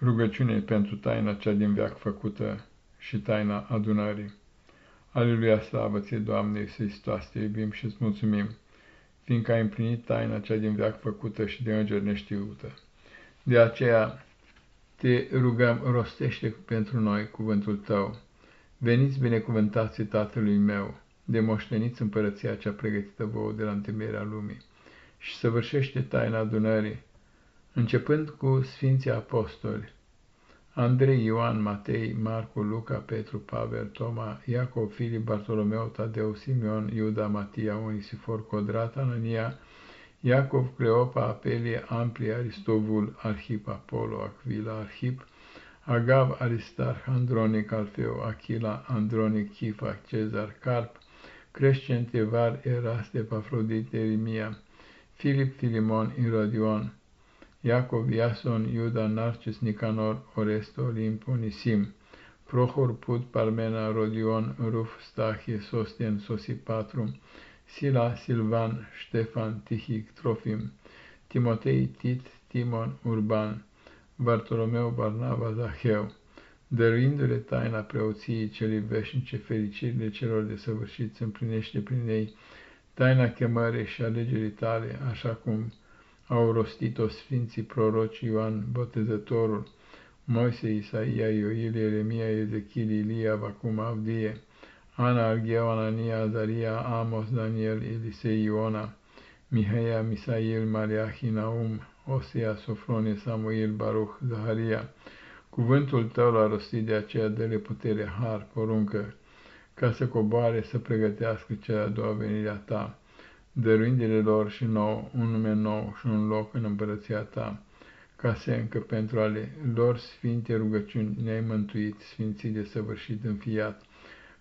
Rugăciune pentru taina cea din veac făcută și taina adunării. Aleluia, slavă ție, Doamne Iisus te iubim și îți mulțumim, fiindcă ai împlinit taina cea din veac făcută și de îngeri neștiută. De aceea te rugăm, rostește pentru noi cuvântul tău. Veniți binecuvântați Tatălui meu, de moșteniți împărăția cea pregătită vouă de la întemeierea lumii și săvârșește taina adunării, începând cu Sfinții Apostoli, Andrei, Ioan, Matei, Marcu, Luca, Petru, Pavel, Toma, Iacov, Filip, Bartolomeu, Tadeu, Simeon, Iuda, Matia, Unisifor, Codrat, Anania, Iacov, Cleopa, Apelie, Amplie, Aristovul, Arhip, Apollo, Aquila, Arhip, Agav, Aristarh, Andronic, Alfeu, Achila, Andronic, Chifa, Cezar, Carp, Crescent, Evar, Eraste, Pafrodite, Erimia, Filip, Filimon, Irodion, Iacov, Iason, Iuda, Narcis, Nicanor, Oresto, Olimp, Onisim, Prohor, Put, Parmena, Rodion, Ruf, Stachie, Sostien, Sosipatru, Sila, Silvan, Ștefan, Tihic, Trofim, Timotei, Tit, Timon, Urban, Bartolomeu, Barnava, Zaheu, dăruindu-le taina preoției celui veșnice fericirile celor desăvârșiți, împlinește prin ei taina chemării și alegerii tale, așa cum au rostit-o Sfinții Proroci Ioan Botezătorul, Moise, Isaia, Ioil, Ieremia, Ezechil, Ilia, Vacum, Avdie, Ana, Argheu, Anania, Azaria, Amos, Daniel, Elisei, Iona, Mihaia, Misail, Mariahi, Naum, Osea, Sofronie, Samuel, Baruch, Zaharia, Cuvântul tău l-a rostit de aceea de putere, har, poruncă, ca să coboare, să pregătească cea a doua venire a ta dăruindu-le lor și nou un nume nou și un loc în împărăția ta, ca să încă pentru ale lor sfinte rugăciuni ne-ai mântuit, sfinții de săvârșit înfiat,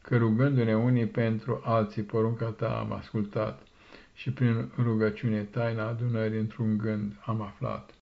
că rugându-ne unii pentru alții porunca ta am ascultat și prin rugăciune taina adunării într-un gând am aflat.